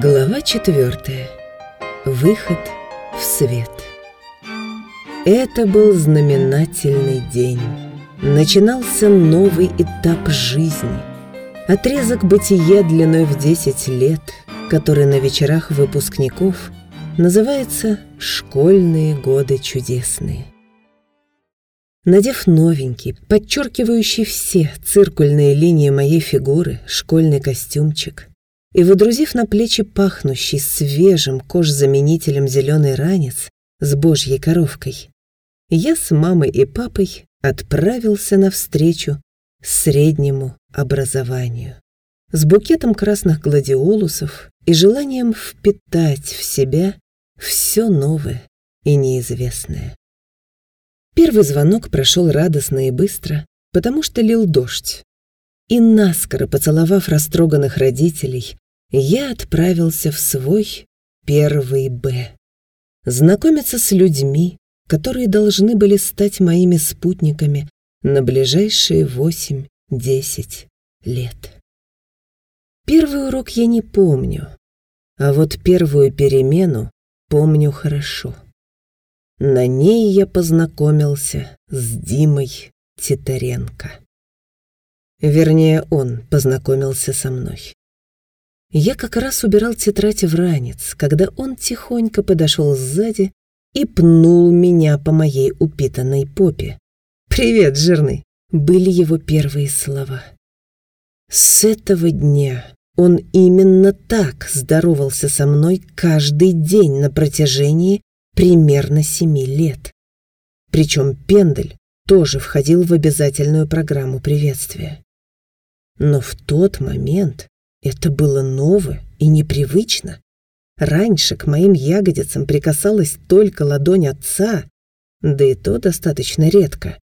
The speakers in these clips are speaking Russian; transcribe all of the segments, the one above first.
Глава четвертая. Выход в свет. Это был знаменательный день. Начинался новый этап жизни. Отрезок бытия длиной в 10 лет, который на вечерах выпускников называется «Школьные годы чудесные». Надев новенький, подчеркивающий все циркульные линии моей фигуры, школьный костюмчик, и, выдрузив на плечи пахнущий свежим кожзаменителем зеленый ранец с божьей коровкой, я с мамой и папой отправился навстречу среднему образованию с букетом красных гладиолусов и желанием впитать в себя все новое и неизвестное. Первый звонок прошел радостно и быстро, потому что лил дождь, и наскоро поцеловав растроганных родителей, я отправился в свой первый «Б». Знакомиться с людьми, которые должны были стать моими спутниками на ближайшие восемь-десять лет. Первый урок я не помню, а вот первую перемену помню хорошо. На ней я познакомился с Димой Титаренко. Вернее, он познакомился со мной. Я как раз убирал тетрадь в ранец, когда он тихонько подошел сзади и пнул меня по моей упитанной попе. «Привет, жирный!» — были его первые слова. С этого дня он именно так здоровался со мной каждый день на протяжении примерно семи лет. Причем Пендель тоже входил в обязательную программу приветствия. Но в тот момент это было ново и непривычно. Раньше к моим ягодицам прикасалась только ладонь отца, да и то достаточно редко.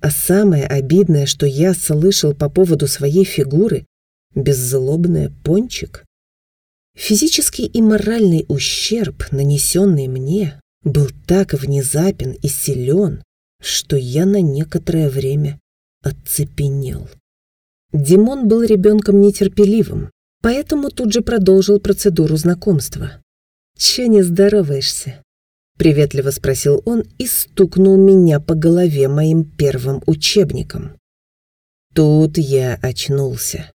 А самое обидное, что я слышал по поводу своей фигуры – беззлобное пончик. Физический и моральный ущерб, нанесенный мне, был так внезапен и силен, что я на некоторое время оцепенел. Димон был ребенком нетерпеливым, поэтому тут же продолжил процедуру знакомства. «Че не здороваешься?» — приветливо спросил он и стукнул меня по голове моим первым учебником. Тут я очнулся.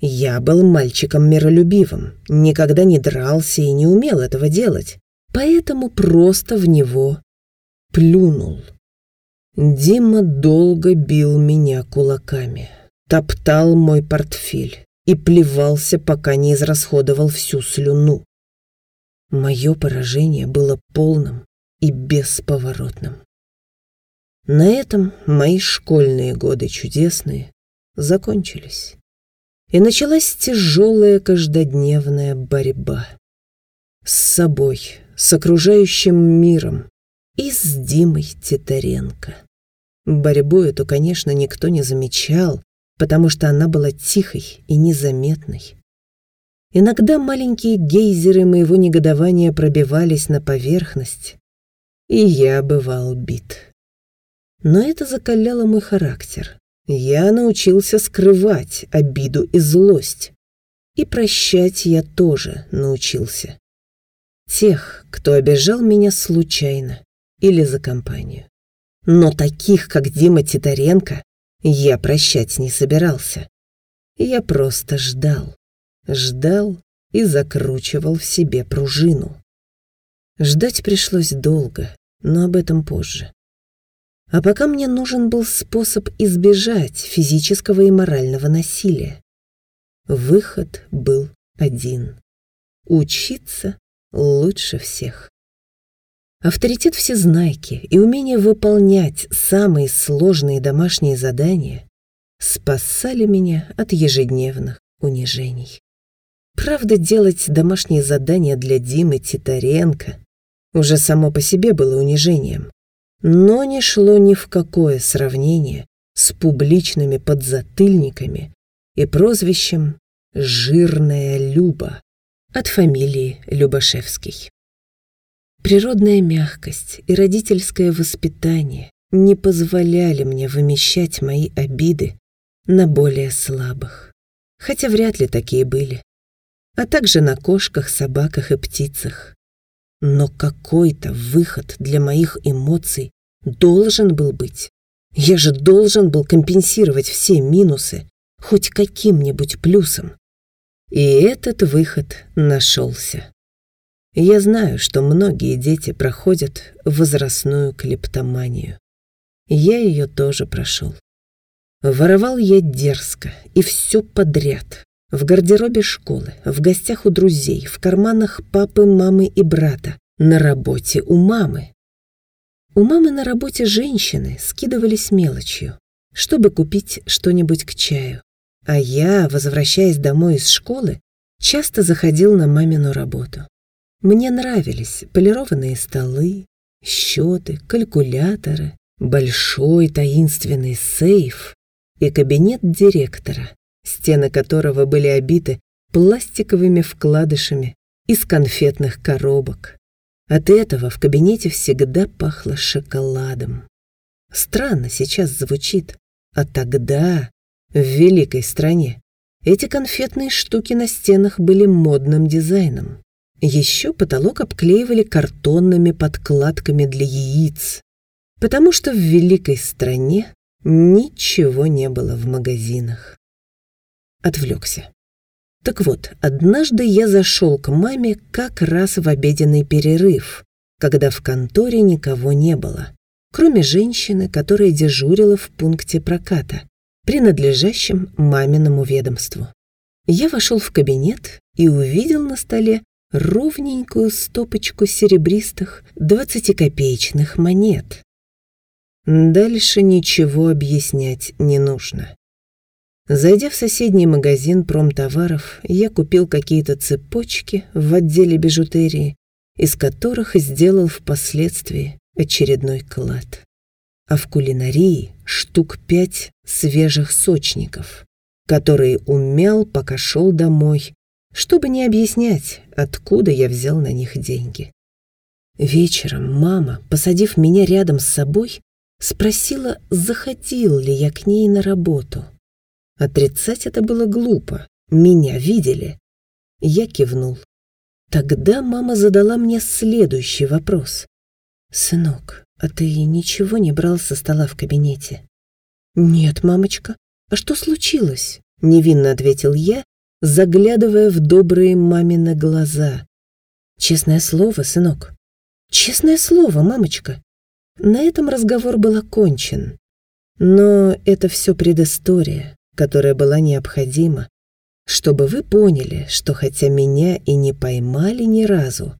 Я был мальчиком миролюбивым, никогда не дрался и не умел этого делать, поэтому просто в него плюнул. Дима долго бил меня кулаками топтал мой портфель и плевался, пока не израсходовал всю слюну. Мое поражение было полным и бесповоротным. На этом мои школьные годы чудесные закончились. И началась тяжелая каждодневная борьба. С собой, с окружающим миром и с Димой Титаренко. Борьбу эту, конечно, никто не замечал, потому что она была тихой и незаметной. Иногда маленькие гейзеры моего негодования пробивались на поверхность, и я бывал бит. Но это закаляло мой характер. Я научился скрывать обиду и злость. И прощать я тоже научился. Тех, кто обижал меня случайно или за компанию. Но таких, как Дима Титаренко, я прощать не собирался. Я просто ждал. Ждал и закручивал в себе пружину. Ждать пришлось долго, но об этом позже. А пока мне нужен был способ избежать физического и морального насилия. Выход был один. Учиться лучше всех. Авторитет всезнайки и умение выполнять самые сложные домашние задания спасали меня от ежедневных унижений. Правда, делать домашние задания для Димы Титаренко уже само по себе было унижением, но не шло ни в какое сравнение с публичными подзатыльниками и прозвищем «Жирная Люба» от фамилии Любашевский. Природная мягкость и родительское воспитание не позволяли мне вымещать мои обиды на более слабых, хотя вряд ли такие были. а также на кошках, собаках и птицах. Но какой-то выход для моих эмоций должен был быть. Я же должен был компенсировать все минусы хоть каким-нибудь плюсом. И этот выход нашелся. Я знаю, что многие дети проходят возрастную клептоманию. Я ее тоже прошел. Воровал я дерзко и все подряд. В гардеробе школы, в гостях у друзей, в карманах папы, мамы и брата, на работе у мамы. У мамы на работе женщины скидывались мелочью, чтобы купить что-нибудь к чаю. А я, возвращаясь домой из школы, часто заходил на мамину работу. Мне нравились полированные столы, счеты, калькуляторы, большой таинственный сейф и кабинет директора, стены которого были обиты пластиковыми вкладышами из конфетных коробок. От этого в кабинете всегда пахло шоколадом. Странно сейчас звучит, а тогда в великой стране. Эти конфетные штуки на стенах были модным дизайном. Еще потолок обклеивали картонными подкладками для яиц, потому что в великой стране ничего не было в магазинах. Отвлекся. Так вот, однажды я зашел к маме как раз в обеденный перерыв, когда в конторе никого не было, кроме женщины, которая дежурила в пункте проката принадлежащим маминому ведомству. Я вошел в кабинет и увидел на столе ровненькую стопочку серебристых двадцатикопеечных монет. Дальше ничего объяснять не нужно. Зайдя в соседний магазин промтоваров, я купил какие-то цепочки в отделе бижутерии, из которых сделал впоследствии очередной клад а в кулинарии штук пять свежих сочников, которые умял, пока шел домой, чтобы не объяснять, откуда я взял на них деньги. Вечером мама, посадив меня рядом с собой, спросила, заходил ли я к ней на работу. Отрицать это было глупо, меня видели. Я кивнул. Тогда мама задала мне следующий вопрос. «Сынок, «А ты ничего не брал со стола в кабинете?» «Нет, мамочка. А что случилось?» — невинно ответил я, заглядывая в добрые мамины глаза. «Честное слово, сынок. Честное слово, мамочка». На этом разговор был окончен. Но это все предыстория, которая была необходима, чтобы вы поняли, что хотя меня и не поймали ни разу,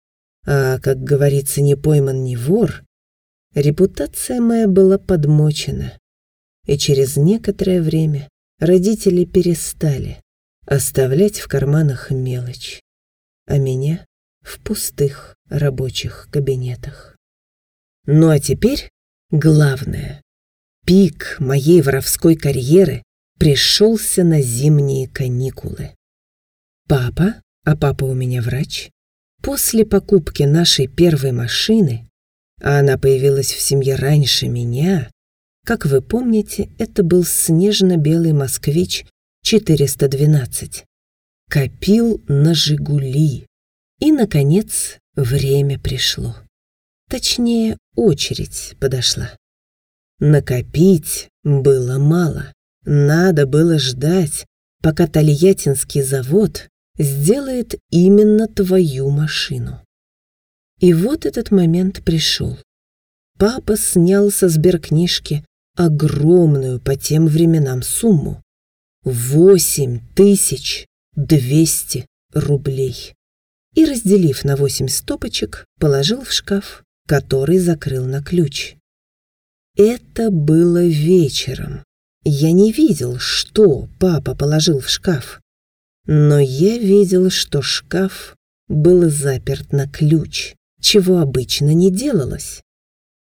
а, как говорится, не пойман не вор, Репутация моя была подмочена, и через некоторое время родители перестали оставлять в карманах мелочь, а меня в пустых рабочих кабинетах. Ну а теперь главное. Пик моей воровской карьеры пришелся на зимние каникулы. Папа, а папа у меня врач, после покупки нашей первой машины а она появилась в семье раньше меня. Как вы помните, это был снежно-белый москвич 412. Копил на «Жигули». И, наконец, время пришло. Точнее, очередь подошла. Накопить было мало. Надо было ждать, пока Тольяттинский завод сделает именно твою машину. И вот этот момент пришел. Папа снял со сберкнижки огромную по тем временам сумму. Восемь тысяч двести рублей. И, разделив на восемь стопочек, положил в шкаф, который закрыл на ключ. Это было вечером. Я не видел, что папа положил в шкаф. Но я видел, что шкаф был заперт на ключ чего обычно не делалось.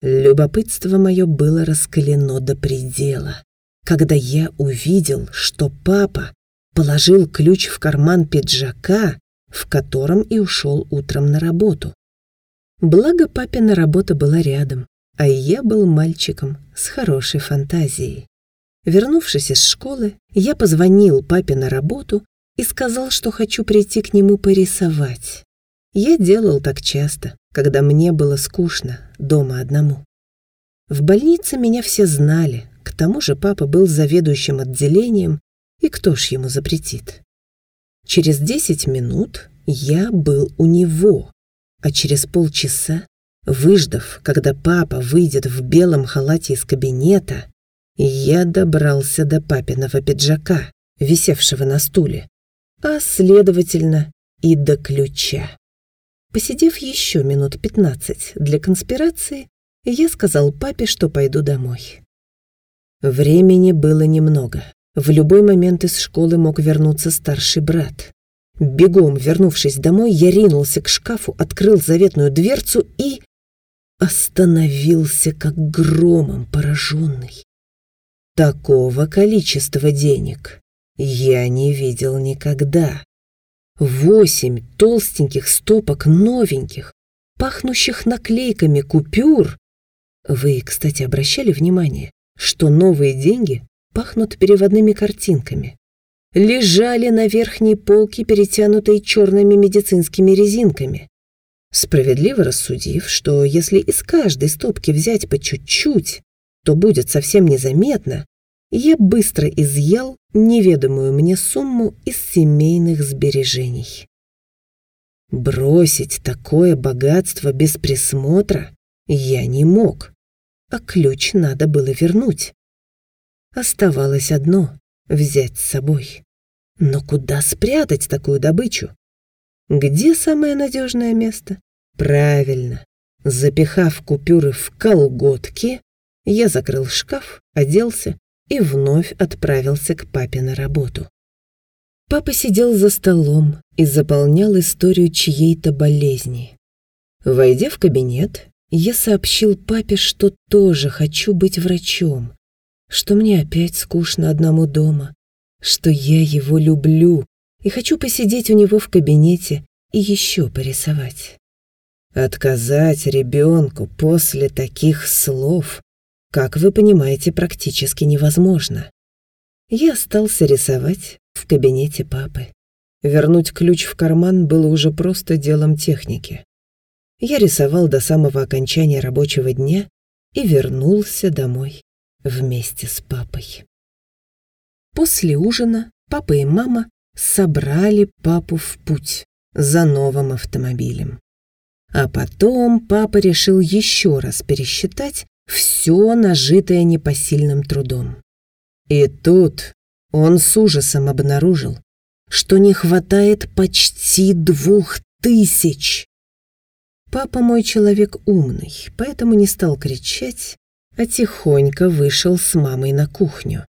Любопытство мое было раскалено до предела, когда я увидел, что папа положил ключ в карман пиджака, в котором и ушел утром на работу. Благо папина работа была рядом, а я был мальчиком с хорошей фантазией. Вернувшись из школы, я позвонил папе на работу и сказал, что хочу прийти к нему порисовать. Я делал так часто, когда мне было скучно дома одному. В больнице меня все знали, к тому же папа был заведующим отделением, и кто ж ему запретит? Через десять минут я был у него, а через полчаса, выждав, когда папа выйдет в белом халате из кабинета, я добрался до папиного пиджака, висевшего на стуле, а, следовательно, и до ключа. Посидев еще минут пятнадцать для конспирации, я сказал папе, что пойду домой. Времени было немного. В любой момент из школы мог вернуться старший брат. Бегом вернувшись домой, я ринулся к шкафу, открыл заветную дверцу и... остановился как громом пораженный. Такого количества денег я не видел никогда. Восемь толстеньких стопок новеньких, пахнущих наклейками купюр. Вы, кстати, обращали внимание, что новые деньги пахнут переводными картинками? Лежали на верхней полке, перетянутой черными медицинскими резинками. Справедливо рассудив, что если из каждой стопки взять по чуть-чуть, то будет совсем незаметно, я быстро изъял неведомую мне сумму из семейных сбережений. Бросить такое богатство без присмотра я не мог, а ключ надо было вернуть. Оставалось одно — взять с собой. Но куда спрятать такую добычу? Где самое надежное место? Правильно. Запихав купюры в колготки, я закрыл шкаф, оделся и вновь отправился к папе на работу. Папа сидел за столом и заполнял историю чьей-то болезни. Войдя в кабинет, я сообщил папе, что тоже хочу быть врачом, что мне опять скучно одному дома, что я его люблю и хочу посидеть у него в кабинете и еще порисовать. Отказать ребенку после таких слов как вы понимаете, практически невозможно. Я остался рисовать в кабинете папы. Вернуть ключ в карман было уже просто делом техники. Я рисовал до самого окончания рабочего дня и вернулся домой вместе с папой. После ужина папа и мама собрали папу в путь за новым автомобилем. А потом папа решил еще раз пересчитать все нажитое непосильным трудом. И тут он с ужасом обнаружил, что не хватает почти двух тысяч. Папа мой человек умный, поэтому не стал кричать, а тихонько вышел с мамой на кухню.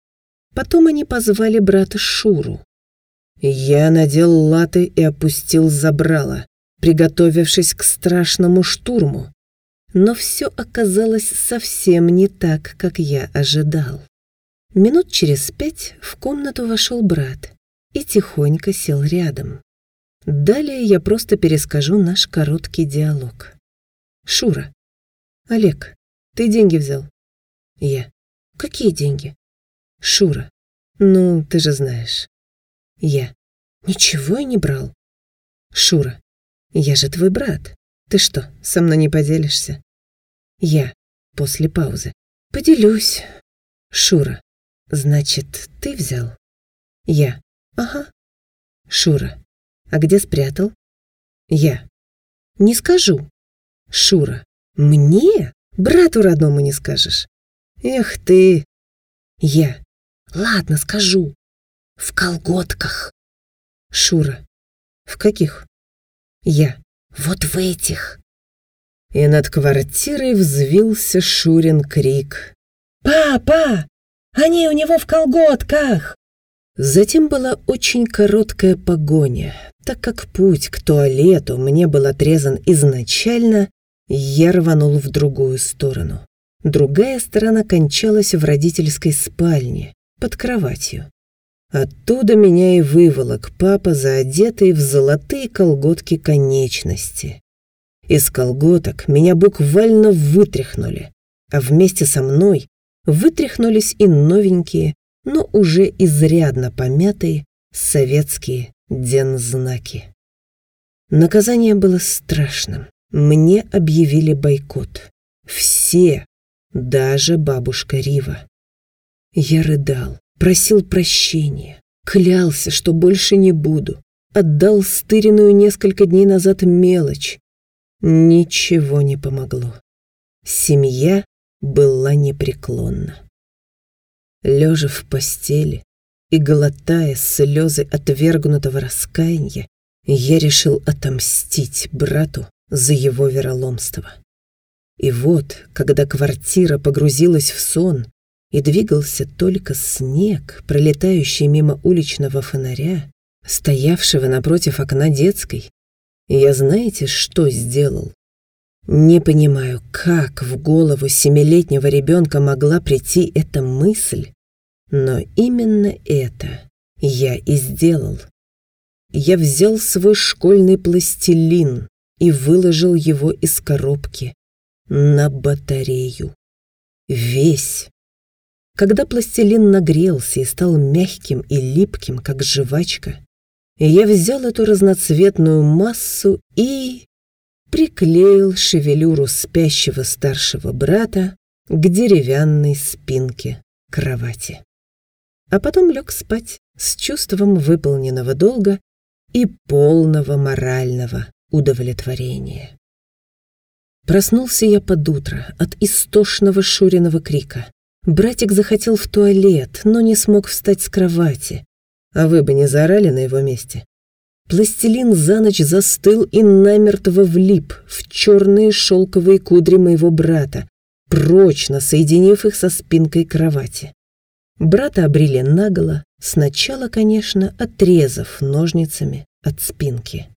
Потом они позвали брата Шуру. Я надел латы и опустил забрало, приготовившись к страшному штурму, но все оказалось совсем не так, как я ожидал. Минут через пять в комнату вошел брат и тихонько сел рядом. Далее я просто перескажу наш короткий диалог. «Шура, Олег, ты деньги взял?» «Я. Какие деньги?» «Шура, ну, ты же знаешь». «Я. Ничего я не брал». «Шура, я же твой брат. Ты что, со мной не поделишься?» Я. После паузы. Поделюсь. Шура. Значит, ты взял? Я. Ага. Шура. А где спрятал? Я. Не скажу. Шура. Мне? Брату родному не скажешь. Эх ты. Я. Ладно, скажу. В колготках. Шура. В каких? Я. Вот в этих и над квартирой взвился Шурин крик. «Папа! Они у него в колготках!» Затем была очень короткая погоня. Так как путь к туалету мне был отрезан изначально, я рванул в другую сторону. Другая сторона кончалась в родительской спальне, под кроватью. Оттуда меня и выволок папа, заодетый в золотые колготки конечности. Из колготок меня буквально вытряхнули, а вместе со мной вытряхнулись и новенькие, но уже изрядно помятые советские дензнаки. Наказание было страшным. Мне объявили бойкот. Все, даже бабушка Рива. Я рыдал, просил прощения, клялся, что больше не буду. Отдал стыренную несколько дней назад мелочь. Ничего не помогло. Семья была непреклонна. Лежа в постели и глотая слезы отвергнутого раскаяния, я решил отомстить брату за его вероломство. И вот, когда квартира погрузилась в сон, и двигался только снег, пролетающий мимо уличного фонаря, стоявшего напротив окна детской, я знаете, что сделал? Не понимаю, как в голову семилетнего ребенка могла прийти эта мысль, но именно это я и сделал. Я взял свой школьный пластилин и выложил его из коробки на батарею. Весь. Когда пластилин нагрелся и стал мягким и липким, как жвачка, я взял эту разноцветную массу и приклеил шевелюру спящего старшего брата к деревянной спинке кровати. А потом лег спать с чувством выполненного долга и полного морального удовлетворения. Проснулся я под утро от истошного Шуриного крика. Братик захотел в туалет, но не смог встать с кровати. А вы бы не заорали на его месте? Пластилин за ночь застыл и намертво влип в черные шелковые кудри моего брата, прочно соединив их со спинкой кровати. Брата обрили наголо, сначала, конечно, отрезав ножницами от спинки.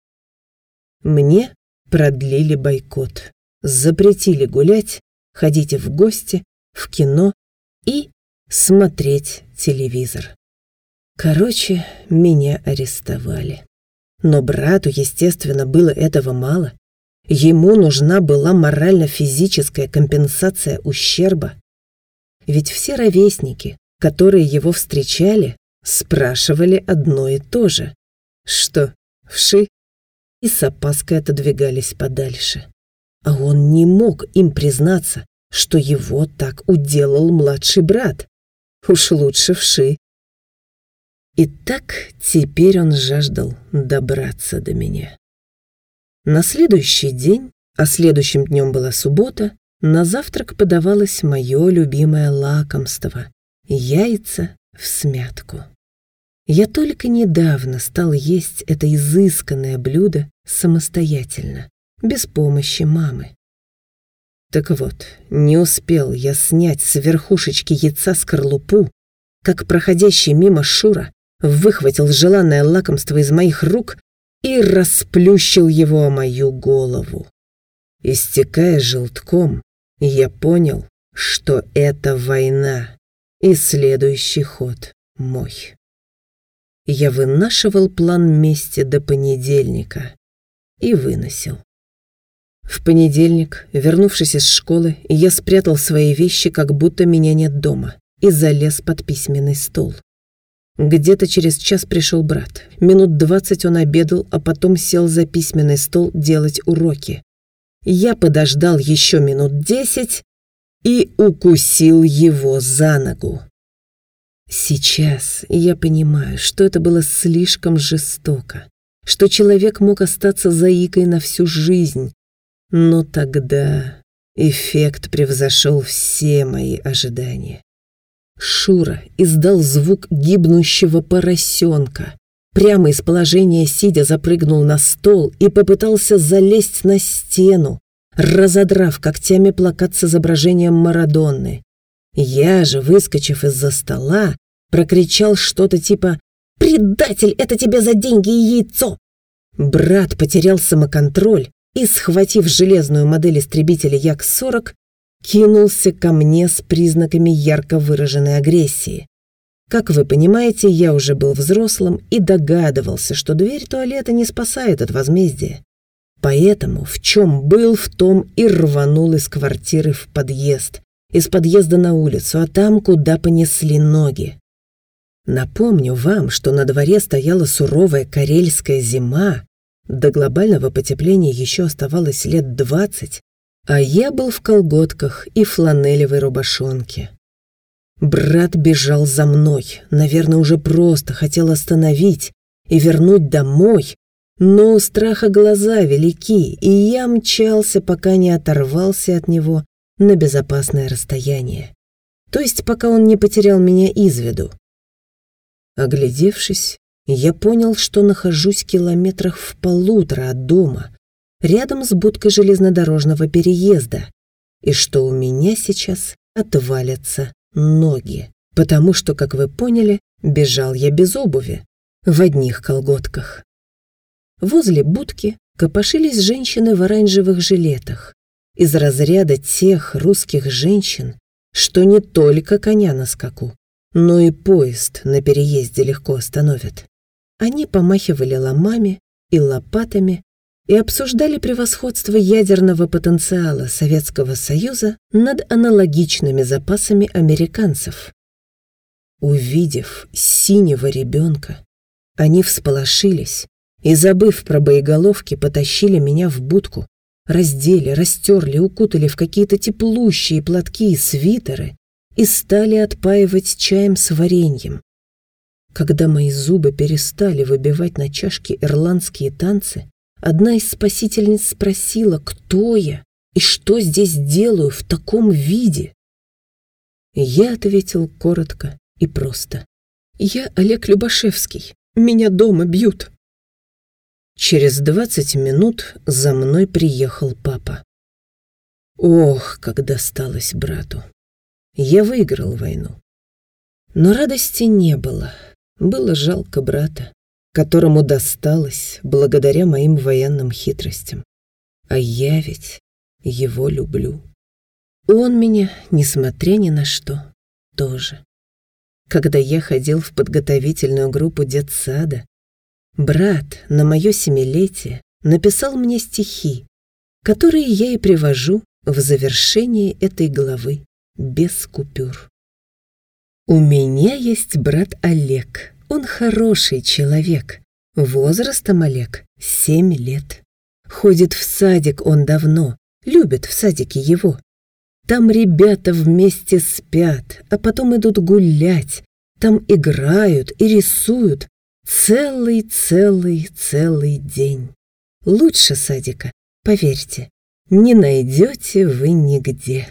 Мне продлили бойкот, запретили гулять, ходить в гости, в кино и смотреть телевизор. Короче, меня арестовали. Но брату, естественно, было этого мало. Ему нужна была морально-физическая компенсация ущерба. Ведь все ровесники, которые его встречали, спрашивали одно и то же. Что, вши? И с опаской отодвигались подальше. А он не мог им признаться, что его так уделал младший брат. Уж лучше вши, и так теперь он жаждал добраться до меня. На следующий день, а следующим днем была суббота, на завтрак подавалось мое любимое лакомство — яйца в смятку. Я только недавно стал есть это изысканное блюдо самостоятельно, без помощи мамы. Так вот, не успел я снять с верхушечки яйца скорлупу, как проходящий мимо Шура выхватил желанное лакомство из моих рук и расплющил его о мою голову. Истекая желтком, я понял, что это война, и следующий ход мой. Я вынашивал план мести до понедельника и выносил. В понедельник, вернувшись из школы, я спрятал свои вещи, как будто меня нет дома, и залез под письменный стол. Где-то через час пришел брат. Минут двадцать он обедал, а потом сел за письменный стол делать уроки. Я подождал еще минут десять и укусил его за ногу. Сейчас я понимаю, что это было слишком жестоко, что человек мог остаться заикой на всю жизнь, но тогда эффект превзошел все мои ожидания. Шура издал звук гибнущего поросенка. Прямо из положения сидя запрыгнул на стол и попытался залезть на стену, разодрав когтями плакат с изображением Марадонны. Я же, выскочив из-за стола, прокричал что-то типа «Предатель, это тебе за деньги и яйцо!» Брат потерял самоконтроль и, схватив железную модель истребителя Як-40, кинулся ко мне с признаками ярко выраженной агрессии. Как вы понимаете, я уже был взрослым и догадывался, что дверь туалета не спасает от возмездия. Поэтому в чем был, в том и рванул из квартиры в подъезд, из подъезда на улицу, а там, куда понесли ноги. Напомню вам, что на дворе стояла суровая карельская зима, до глобального потепления еще оставалось лет двадцать, а я был в колготках и фланелевой рубашонке. Брат бежал за мной, наверное, уже просто хотел остановить и вернуть домой, но у страха глаза велики, и я мчался, пока не оторвался от него на безопасное расстояние. То есть, пока он не потерял меня из виду. Оглядевшись, я понял, что нахожусь километрах в полутора от дома, рядом с будкой железнодорожного переезда, и что у меня сейчас отвалятся ноги, потому что, как вы поняли, бежал я без обуви, в одних колготках. Возле будки копошились женщины в оранжевых жилетах, из разряда тех русских женщин, что не только коня на скаку, но и поезд на переезде легко остановят. Они помахивали ломами и лопатами и обсуждали превосходство ядерного потенциала Советского Союза над аналогичными запасами американцев. Увидев синего ребенка, они всполошились и, забыв про боеголовки, потащили меня в будку, раздели, растерли, укутали в какие-то теплущие платки и свитеры и стали отпаивать чаем с вареньем. Когда мои зубы перестали выбивать на чашке ирландские танцы, Одна из спасительниц спросила, кто я и что здесь делаю в таком виде. Я ответил коротко и просто. «Я Олег Любашевский. Меня дома бьют». Через двадцать минут за мной приехал папа. Ох, как досталось брату. Я выиграл войну. Но радости не было. Было жалко брата которому досталось благодаря моим военным хитростям. А я ведь его люблю. Он меня, несмотря ни на что, тоже. Когда я ходил в подготовительную группу детсада, брат на мое семилетие написал мне стихи, которые я и привожу в завершении этой главы без купюр. У меня есть брат Олег, он хороший человек. Возрастом Олег семь лет. Ходит в садик он давно, любит в садике его. Там ребята вместе спят, а потом идут гулять. Там играют и рисуют целый-целый-целый день. Лучше садика, поверьте, не найдете вы нигде.